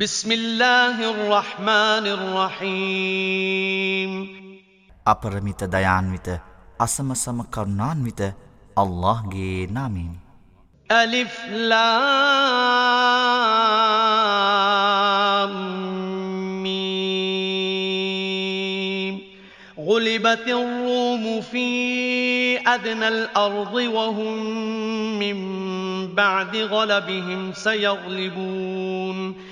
بسم الله الرحمن الرحيم අපරමිත දයාන්විත අසමසම කරුණාන්විත අල්ලාහ්ගේ නාමයෙන්. අලිෆ් ලාම් මීම් غُلِبَتِ الرُّومُ فِي أَدْنَى الْأَرْضِ وَهُمْ مِنْ بَعْدِ غَلَبِهِمْ سَيَغْلِبُونَ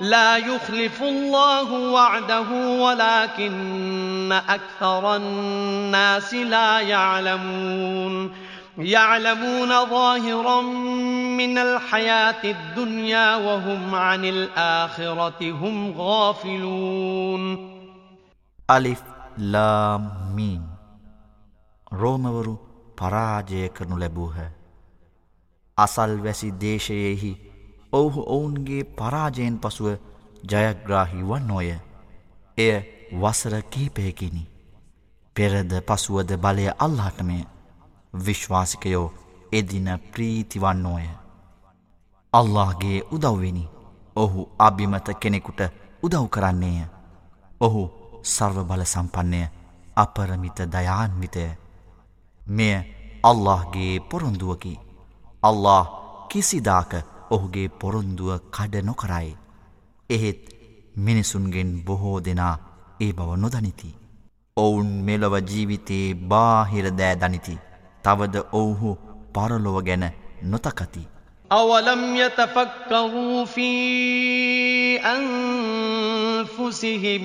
لا يخلف الله وعده ولكن أكثر الناس لا يعلمون يعلمون ظاهرا من الحياة الدنيا وهم عن الآخرة هم غافلون අලිෆ් ලාමීන් රෝමවරු පරාජය කරනු ලැබූහ අසල්වැසි දේශයෙහි ඔවුහු ඔවුන්ගේ පරාජයෙන් පසුව ජයග්‍රාහි වන්නෝය. එය වසර කීපයකිනි පෙරද පසුවද බලය අල්ලාටමය විශ්වාසිකයෝ එදින ප්‍රීතිවන්නෝය අල්لهගේ උදව්වෙනි ඔහු අභිමත කෙනෙකුට උදව් කරන්නේය. ඔහු සර්ව බල සම්පන්නය අපරමිත දයාන්විතය. මෙය අල්لهගේ පොරොන්දුවකි. අල්له කිසිදාක ඔහුගේ පොරොන්දුව කඩ නොකරයි. එහෙත් මිනිසුන්ගෙන් බොහෝ දෙනා ඒ බව නොදනිති. ඔවුන් මෙලොව ජීවිතයේ බාහිර දෑ දනිති. තවද ඔවුහු පරලොව ගැන නොතකති. أولم يتفكروا في أنفسهم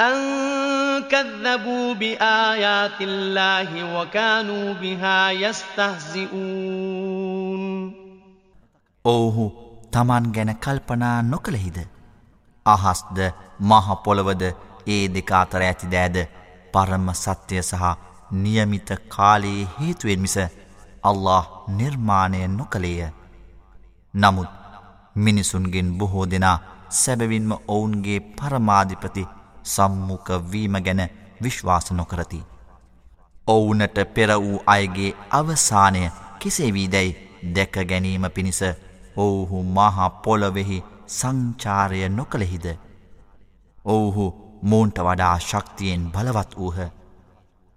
أن كذبوا بآيات الله وكانوا بها يستهزئون. ඔවුහු තමන් ගැන කල්පනා නොකළහිද? අහස්ද මහ පොළවද ඒ දෙක අතර ඇති දෑද පරම සත්‍ය සහ નિયમિત කාලයේ හේතුවෙන් මිස අල්ලාහ් නිර්මාණය නොකලේය. නමුත් මිනිසුන්ගෙන් බොහෝ දෙනා සැබවින්ම ඔවුන්ගේ පරමාධිපති සම්මුක වීම ගැන විශ්වාස නොකරති. ඔවුනට පෙර වූ අයගේ අවසානය කෙසේවී දැයි දැක ගැනීම පිණිස ඔවුහු මහා පොළොවෙහි සංචාරය නොකළෙහිද. ඔවුහු මූන්ට වඩා ශක්තියෙන් බලවත් වූහ.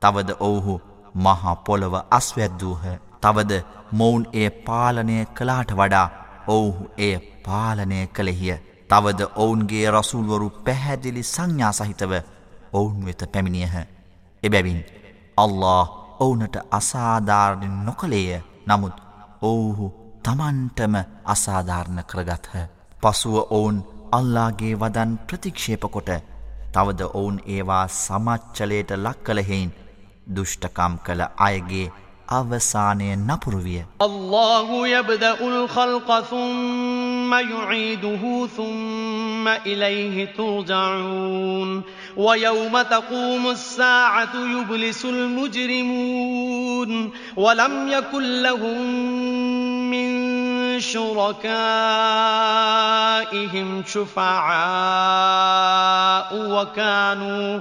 තවද ඔවුහු මහා පොළොව අස්වැද්දූහ. තවද මොවුන් එය පාලනය කලාට වඩා ඔවුහු එය පාලනය කළෙහිය. තවද ඔවුන්ගේ රසුල්වරු පැහැදිලි සංඥා සහිතව ඔවුන් වෙත පැමිණියහ. එබැවින් අල්له ඔවුනට අසාධාරණ නොකළේය නමුත් ඔවුහු තමන්ටම අසාධාරණ කරගත්හ. පසුව ඔවුන් අල්ලාගේ වදන් ප්‍රතික්ෂේප කොට තවද ඔවුන් ඒවා සමච්චලයට ලක් කළහෙයින් දුෘෂ්ටකම් කළ අයගේ අවසානය නපුරුවිය. الله يبدأ الخلق ثم يعيده ثم ثم إليه ترجعون ويوم تقوم الساعة يبلس المجرمون ولم يكن لهم من شركائهم شفعاء وكانوا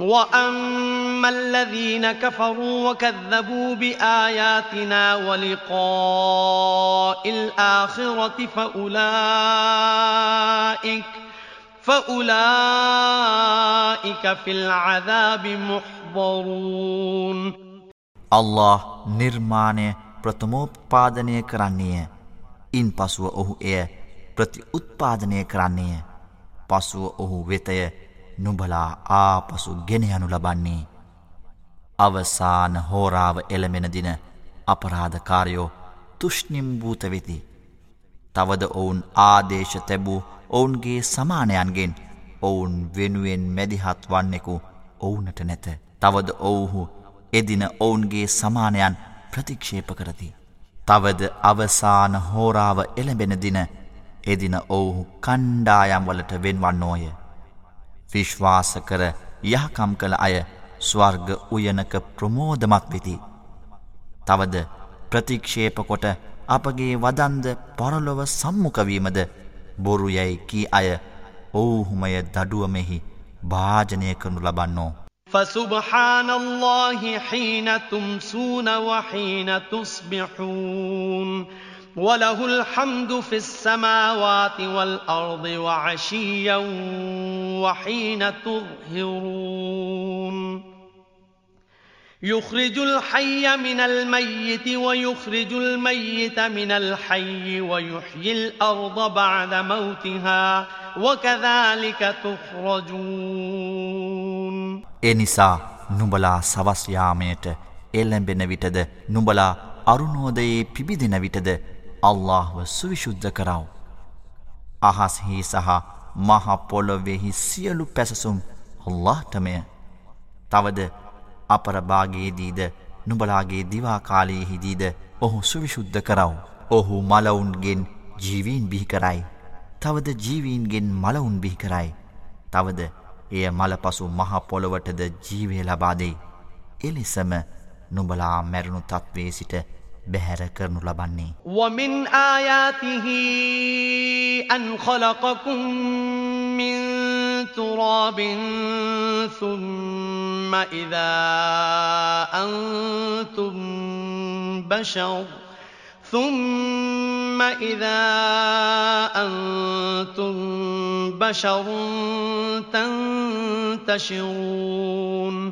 وأما الذين كفروا وكذبوا بآياتنا ولقاء الآخرة فأولئك فأولئك في العذاب محضرون الله නිර්මාණය ප්‍රථමෝත්පාදනය إن ඉන් أهو إيه එය ප්‍රතිඋත්පාදනය كرانية පසුව أهو වෙතය නුබලා ආපසු ගෙනයනු ලබන්නේ. අවසාන හෝරාව එළමෙන දින අපරාධකාරයෝ තුෂ්නිම්භූත වෙති. තවද ඔවුන් ආදේශ තැබූ ඔවුන්ගේ සමානයන්ගෙන් ඔවුන් වෙනුවෙන් මැදිහත් වන්නෙකු ඔවුනට නැත. තවද ඔවුහු එදින ඔවුන්ගේ සමානයන් ප්‍රතික්ෂේප කරති. තවද අවසාන හෝරාව එළඹෙන දින එදින ඔවුහු කණ්ඩායම් වලට වෙන්වන්නෝය. විශ්වාස කර යහකම් කළ අය ස්වර්ග උයනක ප්‍රමෝදමත් වෙති. තවද ප්‍රතික්ෂේපකොට අපගේ වදන්ද පරලොව සම්මුකවීමද බොරු යැයි කී අය ඔවුහුමය දඩුවමෙහි භාජනය කරනු ලබන්නෝ. فسبحان الله حين تمسون وحين تصبحون وله الحمد في السماوات والأرض وعشيا وحين تظهرون يخرج الحي من الميت ويخرج الميت من الحي ويحيي الأرض بعد موتها وكذلك تخرجون එනිසා නුඹලා සවස් යාමයට එළඹෙන විටද නුඹලා අරුණෝදයේ පිබිදෙන විටද අල්ලාහ්ව සුවිශුද්ධ කරව. අහස්හි සහ මහ පොළොවෙහි සියලු පැසසුම් අල්ලාහ්ටමය. තවද අපරභාගයේදීද නුබලාගේ දිවාකාලයෙහිදීද ඔහු සුවිශුද්ධ කරව. ඔහු මලවුන්ගෙන් ජීවීන් බිහි කරයි. තවද ජීවීන්ගෙන් මලවුන් බිහි කරයි. තවද එය මලපසු මහ පොළොවටද ජීවය ලබාදෙයි. එලෙසම නුබලා මැරුණු තත්වේ සිට බැහැර කරනු ලබන්නේ. ومن آياته أن خلقكم من تراب ثم إذا أنتم بشر ثم إذا أنتم بشر تنتشرون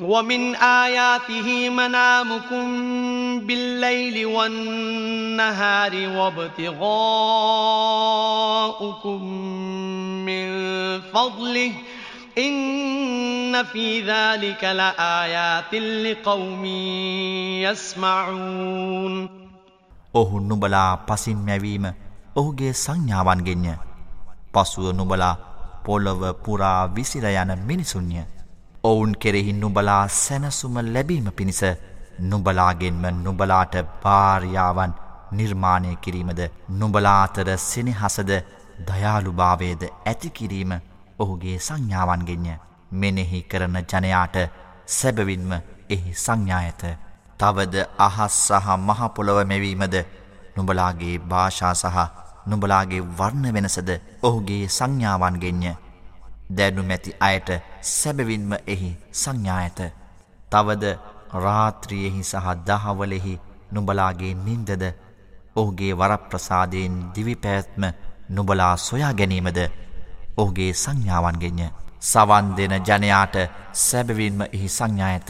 ومن آياته منامكم بالليل والنهار وابتغاؤكم من فضله إن في ذلك لآيات لقوم يسمعون ඔහු නුබලා පසින් මැවීම ඔහුගේ සංඥාවන්ගෙන්ය පසුව නුබලා පොළොව පුරා විසිර යන මිනිසුන්ය ඔවුන් කෙරෙහි නුබලා සැනසුම ලැබීම පිණිස නුබලාගෙන්ම නුබලාට භාර්යාවන් නිර්මාණය කිරීමද නුබලාතර සෙනෙහසද දයාළුභාවේද ඇතිකිරීම ඔහුගේ සංඥාවන්ගෙන්ය. මෙනෙහි කරන ජනයාට සැබවින්ම එහි සංඥායත තවද අහස් සහ මහපොළොව මෙවීමද නුඹලාගේ භාෂා සහ නුඹලාගේ වර්ණ වෙනසද ඔහුගේ සංඥාවන්ගෙන්ය. දැනුමැති අයට සැබවින්ම එහි සංඥා ඇත. තවද රාත්‍රියෙහි සහ දහවලෙහි නුඹලාගේ නින්දද ඔහුගේ වරප්‍රසාදයෙන් දිවිපෑත්ම නුබලා සොයා ගැනීමද ඔහුගේ සංඥාවන්ගෙන්ය සවන් දෙන ජනයාට සැබවින්ම එහි සංඥා ඇත.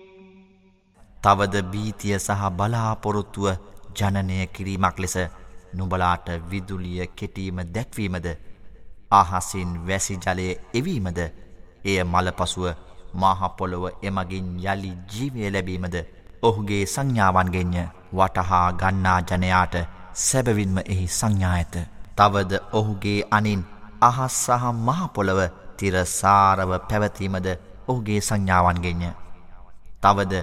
තවද බීතිය සහ බලාපොරොත්තුව ජනනය කිරීමක් ලෙස නුබලාට විදුලිය කෙටීම දැක්වීමද ආහසින් වැසි ජලය එවීමද එය මලපසුව මාහපොළොව එමගින් යළි ජීවය ලැබීමද ඔහුගේ සංඥාවන්ගෙන්ය වටහා ගන්නා ජනයාට සැබවින්ම එහි සංඥා ඇත. තවද ඔහුගේ අනින් අහස් සහ මහපොළොව තිරසාරව පැවතීමද ඔහුගේ සංඥාවන්ගෙන්ය. තවද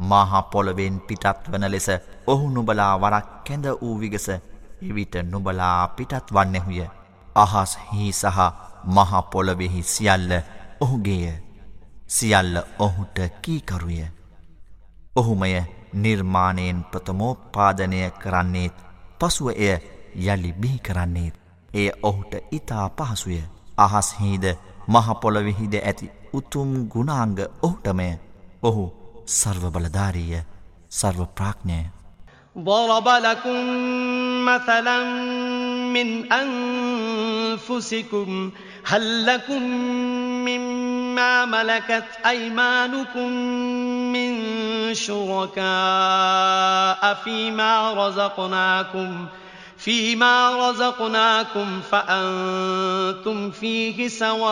මහපොළොවෙන් පිටත් වන ලෙස ඔහු නුබලා වරක් කැඳ වූ විගස එවිට නුබලා පිටත් වන්නෙහුය. අහස් හි සහ මහපොළොවෙහි සියල්ල ඔහුගේය. සියල්ල ඔහුට කීකරුය ඔහුමය නිර්මාණයෙන් ප්‍රථමෝපාදනය කරන්නේත් පසුව එය යළි බිහි කරන්නේත්. එය ඔහුට ඉතා පහසුය. අහස්හිද මහපොළොවෙහිද ඇති උතුම් ගුණාංග ඔහුටමය. ඔහු سرو بلدارية سرو براكنة ضرب لكم مثلا من أنفسكم هل لكم مما ملكت أيمانكم من شركاء فيما رزقناكم فيما رزقناكم فأنتم فيه سواء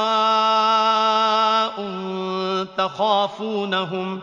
تخافونهم ۖ؟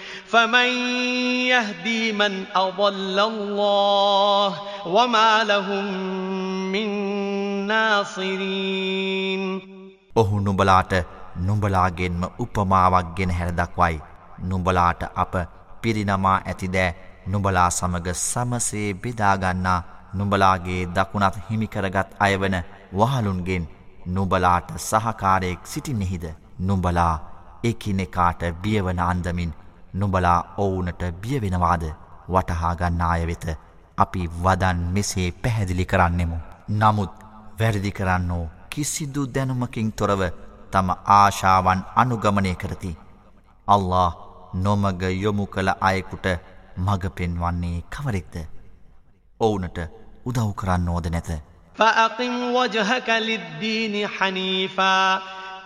فمن يهدي من أضل الله وما لهم من නාසිරීන් ඔහු නුඹලාට නුඹලාගෙන්ම උපමාවක් ගෙන හැර දක්වයි නුඹලාට අප පිරිනමා ඇතිදෑ නුඹලා සමග සමසේ බෙදාගන්නා නුඹලාගේ දකුණත් හිමිකරගත් අයවන වහලුන්ගෙන් නුඹලාට සහකාරයෙක් සිටින්නෙහිද නුඹලා එකිනෙකාට බියවන අන්දමින් නුබලා ඔවුනට බියවෙනවාද වටහාගන්නාය වෙත අපි වදන් මෙසේ පැහැදිලි කරන්නෙමු. නමුත් වැරදි කරන්නෝ කිසිදු දැනුමකින් තොරව තම ආශාවන් අනුගමනය කරති. අල්له නොමග යොමු කළ අයෙකුට මග පෙන්වන්නේ කවරෙක්ද. ඔවුනට උදව් කරන්න ඕෝද නැත. فأقم وجهك للدين حنيفاً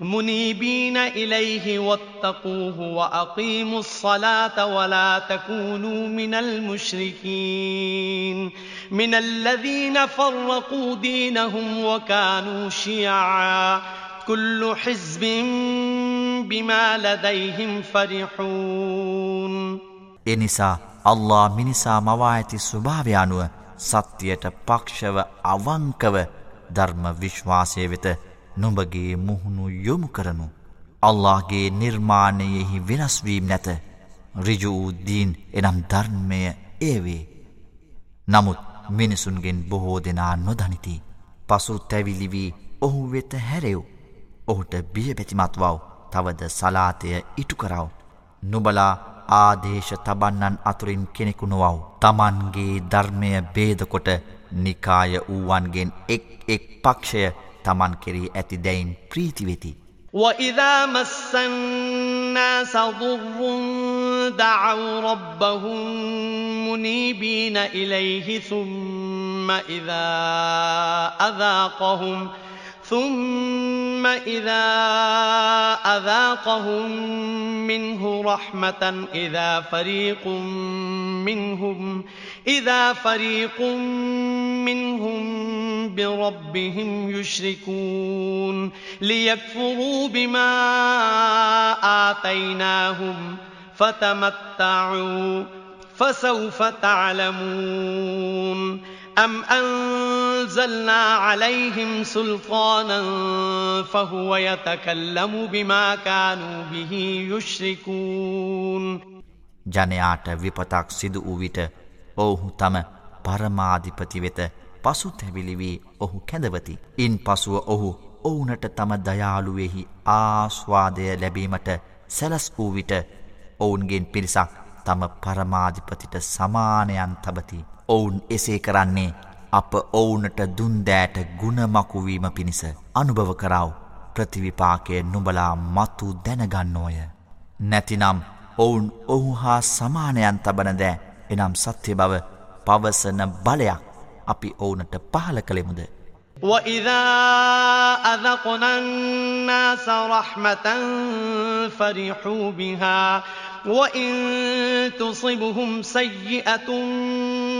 منيبين إليه واتقوه وأقيموا الصلاة ولا تكونوا من المشركين من الذين فرقوا دينهم وكانوا شيعاً كل حزب بما لديهم فرحون එනිසා අල්ලා මිනිසා මවා ඇති ස්වභාවය අනුව සත්‍යයට පක්ෂව අවංකව ධර්ම විශ්වාසය වෙත නොඹගේ මුහුණු යොමු කරනු. අල්لهගේ නිර්මාණයෙහි වෙනස්වීම් නැත රිජු වූදීන් එනම් ධර්මය ඒවේ. නමුත් මිනිසුන්ගෙන් බොහෝ දෙනා නොදනිති. පසු තැවිලිවී ඔහු වෙත හැරෙව්. ඔහුට බියබැතිමත්වව් තවද සලාතය ඉටු කරව. නුබලා ආදේශ තබන්නන් අතුරින් කෙනෙකු නොවව්. තමන්ගේ ධර්මය බේදකොට නිකාය වූවන්ගෙන් එක් එක් පක්ෂය තමන් කෙරී ඇති දැයින් ප්‍රීතිවෙති. وَإِذَا مَسَّ النَّاسَ ضُرٌّ دَعَوْا رَبَّهُم مُنِيبِينَ إِلَيْهِ ثُمَّ إِذَا أَذَاقَهُمْ ثُمَّ إِذَا أَذَاقَهُم مِّنْهُ رَحْمَةً إِذَا فَرِيقٌ مِّنْهُمْ إِذَا فَرِيقٌ مِّنْهُم بربهم يشركون ليكفروا بما آتيناهم فتمتعوا فسوف تعلمون أم أنزلنا عليهم سلطانا فهو يتكلم بما كانوا به يشركون ජනයාට විපතක් සිදු වූ විට ඔවුහු තම පරමාධිපති වෙත පසු තැවිලි වී ඔහු කැඳවති. ඉන් පසුව ඔහු ඔවුනට තම දයාළුවෙහි ආස්වාදය ලැබීමට සැලස් වූ විට ඔවුන්ගෙන් පිරිසක් තම පරමාධිපතිට සමානයන් තබති. ඔවුන් එසේ කරන්නේ අප ඔවුනට දුන්දෑට ගුණමකුවීම පිණිස අනුභව කරාව ප්‍රතිවිපාකය නුබලා මතු දැනගන්නෝය. නැතිනම් ඔවුන් ඔහු හා සමානයන් තබන දෑ එනම් සත්‍ය බව පවසන බලයක් අපි ඔවුනට පහල කළෙමුද? وَإِذَا أَذَقْنَا النَّاسَ رَحْمَةً فَرِحُوا بِهَا وَإِن تُصِبْهُمْ سَيِّئَةٌ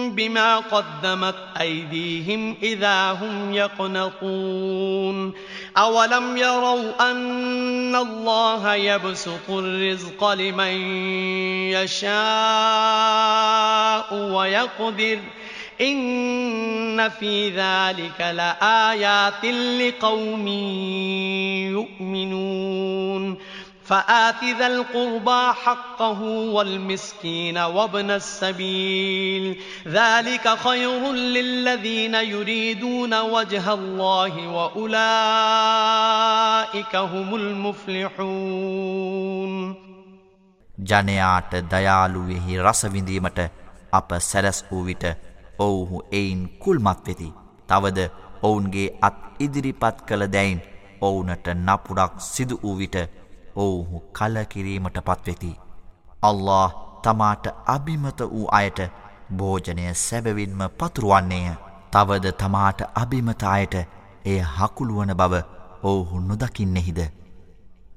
بِمَا قَدَّمَتْ أَيْدِيهِمْ إِذَا هُمْ يَقْنَطُونَ أَوَلَمْ يَرَوْا أَنَّ اللَّهَ يَبْسُطُ الرِّزْقَ لِمَن يَشَاءُ وَيَقْدِرُ إن في ذلك لآيات لقوم يؤمنون فآت ذا القربى حقه والمسكين وابن السبيل ذلك خير للذين يريدون وجه الله وأولئك هم المفلحون ජනයාට දයාලුවෙහි රසවිඳීමට අප සැරස් වූ විට ඔවුහු එයින් කුල්මත් වෙති. තවද ඔවුන්ගේ අත් ඉදිරිපත් කළ දැයින් ඔවුනට නපුරක් සිදු වූ විට ඔවුහු කලකිරීමට පත්වෙති. අල්له තමාට අභිමත වූ අයට භෝජනය සැබවින්ම පතුරුවන්නේය. තවද තමාට අභිමත අයට එය හකුළුවන බව ඔවුහු නොදකින්නෙහිද.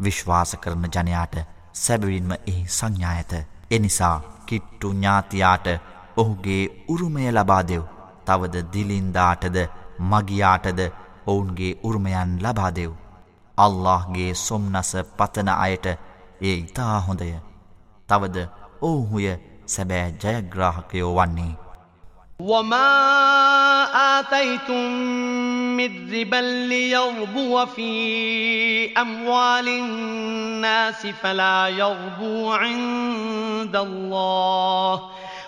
විශ්වාස කරන ජනයාට සැබවින්ම එහි සංඥායත. එනිසා කිට්ටු ඥාතියාට ඔහුගේ උරුමය ලබා දෙව්. තවද දිලින්දාටද මගියාටද ඔවුන්ගේ උරුමයන් ලබා දෙව්. අල්لهගේ සොම්නස පතන අයට ඒ ඉතා හොඳය. තවද ඔවුහුය සැබෑ ජයග්‍රාහකයෝ වන්නේ. وما آتيتم من ربا ليربو في أموال الناس فلا يربو عند الله ۖ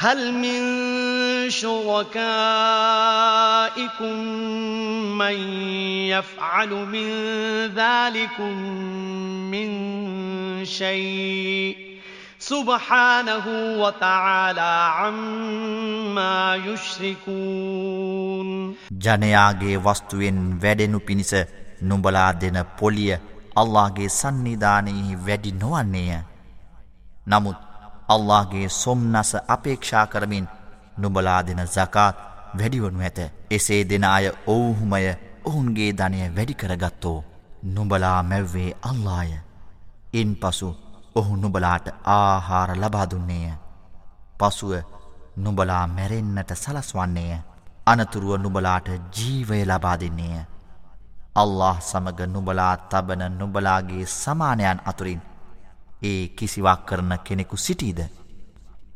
هل من شركائكم من يفعل من ذلكم من شيء سبحانه وتعالى عما يشركون ජනයාගේ වස්තුවෙන් වැඩෙනු පිණිස නුඹලා දෙන පොලිය අල්ලාහගේ සන්නිධානයෙහි වැඩි නොවන්නේය නමුත් අල්لهගේ සොම්න්නස අපේක්ෂා කරමින් නුබලා දෙන සකාත් වැඩිවනු ඇත. එසේ දෙන අය ඔවුහුමය ඔවුන්ගේ ධනය වැඩිකරගත්තෝ නුබලා මැව්වේ අල්ලාය ඉන් පසු ඔහු නුබලාට ආහාර ලබාදුන්නේය පසුව නුබලා මැරෙන්න්නට සලස්වන්නේය. අනතුරුව නුබලාට ජීවය ලබා දෙන්නේය. අල්له සමග නුබලා තබන නුබලාගේ සමානයන් අතුරින් ඒ කිසිවක් කරන කෙනෙකු සිටීද.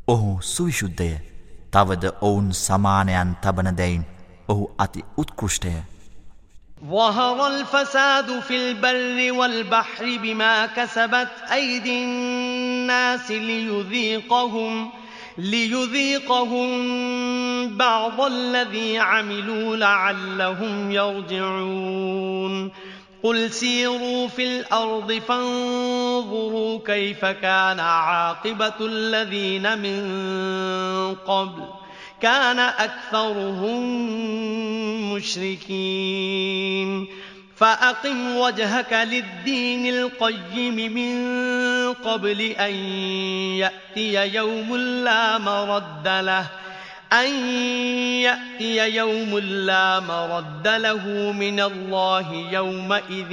ඔහු සුවිශුද්ධය තවද ඔවුන් සමානයන් තබන දැයින් ඔහු අති උත්කෘෂ්ටය. ظهر الفساد في البر والبحر بما كسبت أيدي الناس ليذيقهم ليذيقهم بعض الذي عملوا لعلهم يرجعون قل سيروا في الأرض فانظروا كيف كان عاقبة الذين من قبل. كان أكثرهم مشركين. فأقم وجهك للدين القيم من قبل أن يأتي يوم لا مرد له. أن يأتي يوم لا مرد له من الله يومئذ.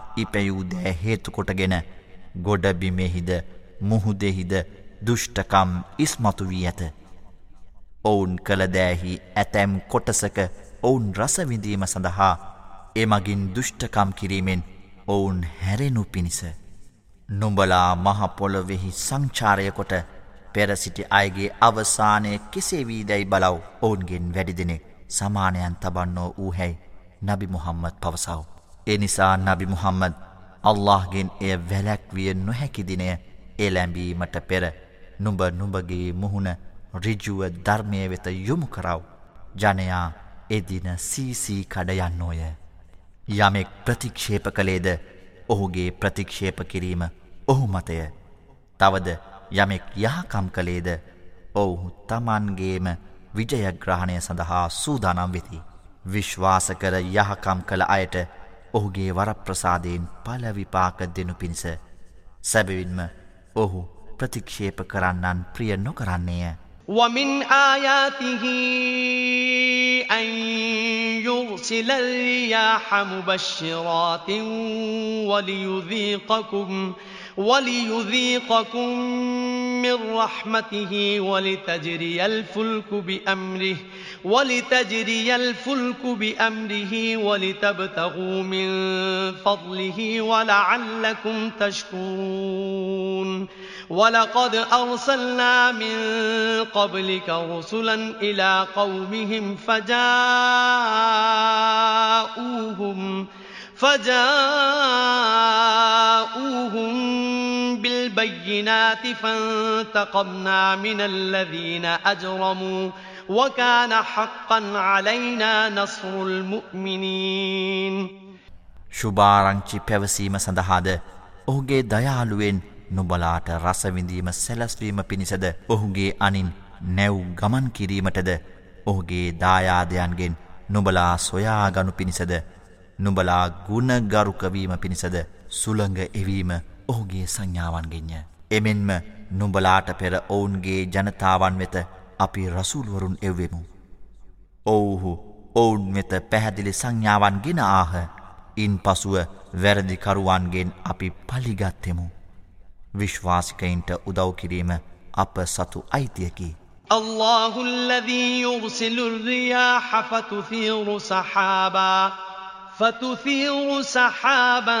ඉපැයූ දෑ හේතුකොටගෙන ගොඩබිමෙහිද මුහුදෙහිද දුෂ්ටකම් ඉස්මතු වී ඇත. ඔවුන් කළදෑහි ඇතැම් කොටසක ඔවුන් රසවිඳීම සඳහා එමගින් දුෂ්ටකම් කිරීමෙන් ඔවුන් හැරෙනු පිණිස. නොඹලා මහපොළොවෙහි සංචාරයකොට පෙරසිටි අයගේ අවසානය කෙසේ වී දැයි බලව් ඔවුන්ගෙන් වැඩිදිනෙ සමානයන් තබන්නෝ වූ හැයි නබි මුහම්මද පවසව. එනිසා නබි මුහම්මද අල්لهගෙන් එය වැලැක්විය නොහැකිදිනය එලැඹීමට පෙර නුඹ නුඹගේ මුහුණ රිජුව ධර්මය වෙත යොමු කරව. ජනයා එදින සීසී කඩයන්නෝය. යමෙක් ප්‍රතික්ෂේප කළේද ඔහුගේ ප්‍රතික්ෂේප කිරීම ඔහු මතය. තවද යමෙක් යහකම් කළේද ඔවුහු තමන්ගේම විජයග්‍රහණය සඳහා සූදානම් වෙති. විශ්වාස කර යහකම් කළ අයට ඔහුගේ වරප්‍රසාදයෙන් පලවිපාක දෙනු පිණිස සැබවින්ම ඔහු ප්‍රතික්ෂේප කරන්නන් ප්‍රිය නොකරන්නේය. ومن آياته أن يرسل الرياح مبشرات وليذيقكم وليذيقكم من رحمته ولتجري الفلك بأمره ولتجري الفلك بأمره ولتبتغوا من فضله ولعلكم تشكرون. ولقد أرسلنا من قبلك رسلا إلى قومهم فجاءوهم فجاءوهم بالبينات فانتقمنا من الذين أجرموا وكان حقا علينا نصر المؤمنين ශුභාරංචි පැවසීම සඳහාද ඔහුගේ දයාලුවෙන් නුබලාට රසවිඳීම සැලස්වීම පිණිසද ඔහුගේ අනින් නැව් ගමන් කිරීමටද ඔහුගේ දායාදයන්ගෙන් නුබලා සොයාගනු පිණිසද නුබලා ගුණගරුකවීම පිණිසද සුළඟ එවීම ඔහුගේ සංඥාවන්ගෙන්ය. එමෙන්ම නුඹලාට පෙර ඔවුන්ගේ ජනතාවන් වෙත අපි රසූල්වරුන් එව්වෙමු. ඔවුහු ඔවුන් වෙත පැහැදිලි සංඥාවන් ගෙන ආහ ඉන් පසුව වැරදිකරුවන්ගෙන් අපි පලිගත්තෙමු. විශ්වාසිකයින්ට උදව් කිරීම අප සතු අයිතියකි. الله الذي يرسل الرياح فتثير سحابا فتثير سحابا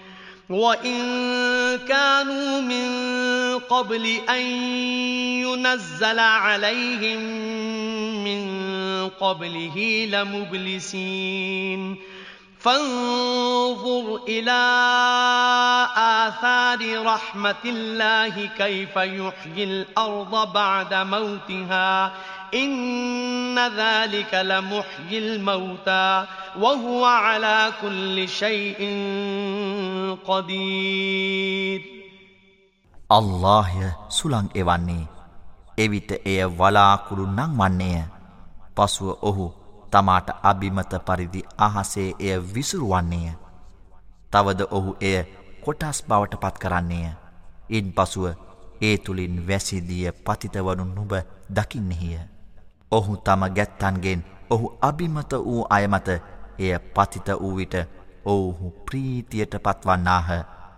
وإن كانوا من قبل أن ينزل عليهم من قبله لمبلسين فانظر إلى آثار رحمة الله كيف يحيي الأرض بعد موتها إن ذلك لمحيي الموتى وهو على كل شيء قدير. الله සුළං එවන්නේ. එවිට එය වලාකුළු නංවන්නේය. පසුව ඔහු තමාට අභිමත පරිදි අහසේ එය විසුරුවන්නේය. තවද ඔහු එය කොටස් බවට පත් කරන්නේය. ඉන් පසුව ඒ තුළින් වැසිදිය පතිතවනු නුබ දකින්නෙහිය. ඔහු තම ගැත්තන්ගෙන් ඔහු අභිමත වූ අයමත එය පතිත වූ විට ඔවුහු ප්‍රීතියට පත්වන්නාහ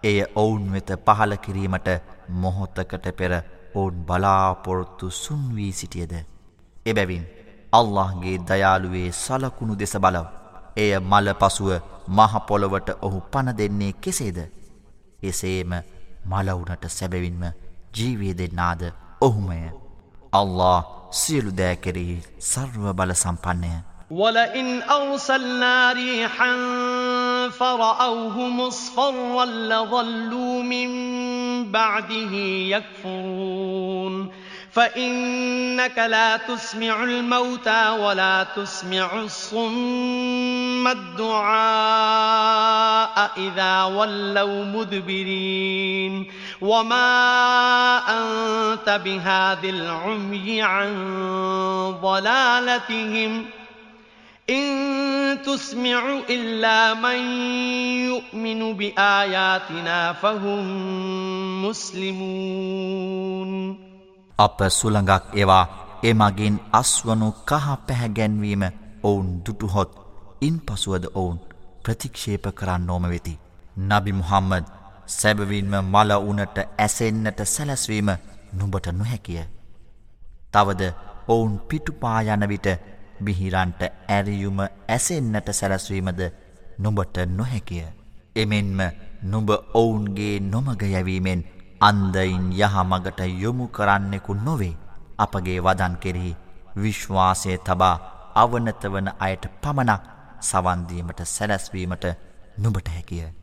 එය ඔවුන් වෙත පහල කිරීමට මොහොතකට පෙර ඔවුන් බලාපොරොත්තු සුන්වී සිටියද. එබැවින් අල්لهගේ දයාළුවේ සලකුණු දෙස බලව. එය මල පසුව මහපොළොවට ඔහු පණ දෙන්නේ කෙසේද. එසේම මලවුනට සැබවින්ම ජීවිය දෙන්නාද ඔහුමය. අල්له සියලු දෑකෙරෙහි සර්ව බල සම්පන්නය. ولئن أرسلنا ريحا فرأوه مصفرا لظلوا من بعده يكفرون فإنك لا تسمع الموتى ولا تسمع الصم الدعاء إذا ولوا مدبرين وما أنت بهذه العمي عن ضلالتهم إن تسمع إلا من يؤمن بآياتنا فهم مسلمون අප සුළඟක් ඒවා එමගින් අස්වනු කහ පැහැගැන්වීම ඔවුන් දුටුහොත් ඉන් පසුවද ඔවුන් ප්‍රතික්ෂේප කරන්න ඕම වෙති. නබි මුහම්මද සැබවින්ම මල උනට ඇසෙන්න්නට සැලැස්වීම නුඹට නොහැකිය. තවද ඔවුන් පිටුපායන විට බිහිරන්ට ඇරියුම ඇසෙන්න්නට සැලැස්වීමද නුඹට නොහැකිය. එමෙන්ම නුඹ ඔවුන්ගේ නොමග යැවීමෙන් අන්දයින් යහමගට යොමු කරන්නෙකු නොවේ අපගේ වදන් කෙරෙහි විශ්වාසය තබා අවනත වන අයට පමණක් සවන්දීමට සැලැස්වීමට නුබට හැකිය.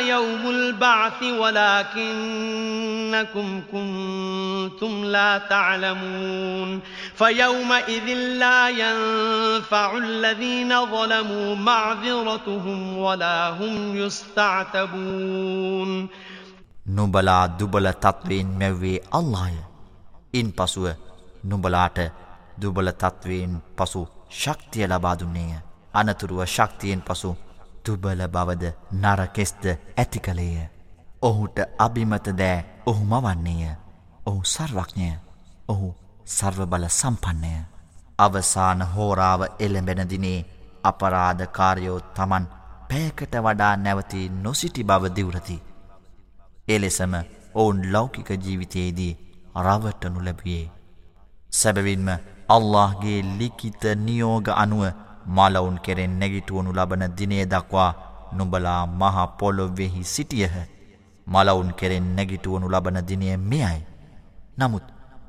يوم البعث ولكنكم كنتم لا تعلمون فيومئذ لا ينفع الذين ظلموا معذرتهم ولا هم يستعتبون නුබලා දුබල තත්වයෙන් මැව්වේ අල්ලාය. ඉන් පසුව නුබලාට දුබල තත්වයෙන් පසු ශක්තිය ලබාදුන්නේය. අනතුරුව ශක්තියෙන් පසු දුබල බවද නරකෙස්ද ඇති කළේය. ඔහුට අභිමත දෑ ඔහු මවන්නේය. ඔහු සර්වඥය ඔහු සර්වබල සම්පන්නය. අවසාන හෝරාව එළඹෙනදිනේ අපරාධකාරයෝ තමන් පෑකට වඩා නැවති නොසිටි බව දිවරති. එලෙසම ඔවුන් ලෞකික ජීවිතයේදී රවටනු ලැබියේ. සැබවින්ම අල්لهගේ ලිකිත නියෝග අනුව මලවුන් කෙරෙන් නැගිටුවනු ලබන දිනේ දක්වා නුඹලා මහ පොළොවෙහි සිටියහ. මලවුන් කෙරෙන් නැගිටුවනු ලබන දිනය මෙයයි. නමුත්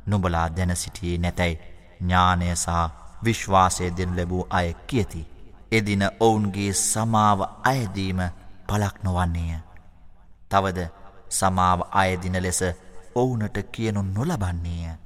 නුබලා දැන සිටියේ නැතැයි ඥානය සහ විශ්වාසය දෙනු ලැබූ අය කියති. එදින ඔවුන්ගේ සමාව අයදීම පලක් නොවන්නේය. තවද සමාව අයදින ලෙස ඔවුනට කියනු නොලබන්නේය.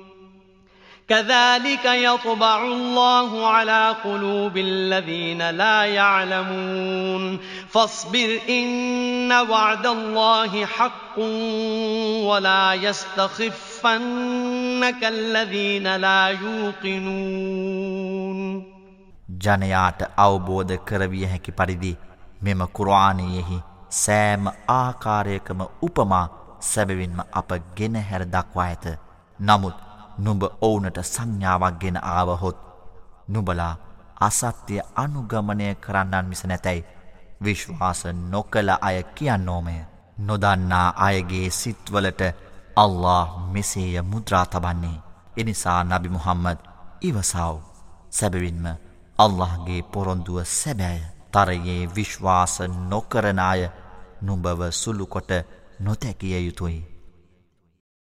كذلك يطبع الله على قلوب الذين لا يعلمون فاصبر إن وعد الله حق ولا يستخفنك الذين لا يوقنون ජනයාට අවබෝධ කරවිය හැකි පරිදි මෙම කුරආනයෙහි සෑම ආකාරයකම උපමා සැබවින්ම අප ගෙන හැර දක්වා ඇත. නමුත් නුඹ ඔවුනට සංඥාවක් ගෙන ආවහොත් නුබලා අසත්‍යය අනුගමනය කරන්නන් මිස නැතැයි විශ්වාස නොකළ අය කියන්නෝමය නොදන්නා අයගේ සිත්වලට අල්له මෙසේය මුද්‍රා තබන්නේ. එනිසා නබි මුහම්මද ඉවසාව්. සැබවින්ම අල්لهගේ පොරොන්දුව සැබෑය. තරයේ විශ්වාස නොකරණය නුඹව සුළුකොට නොතැකිය යුතුයි.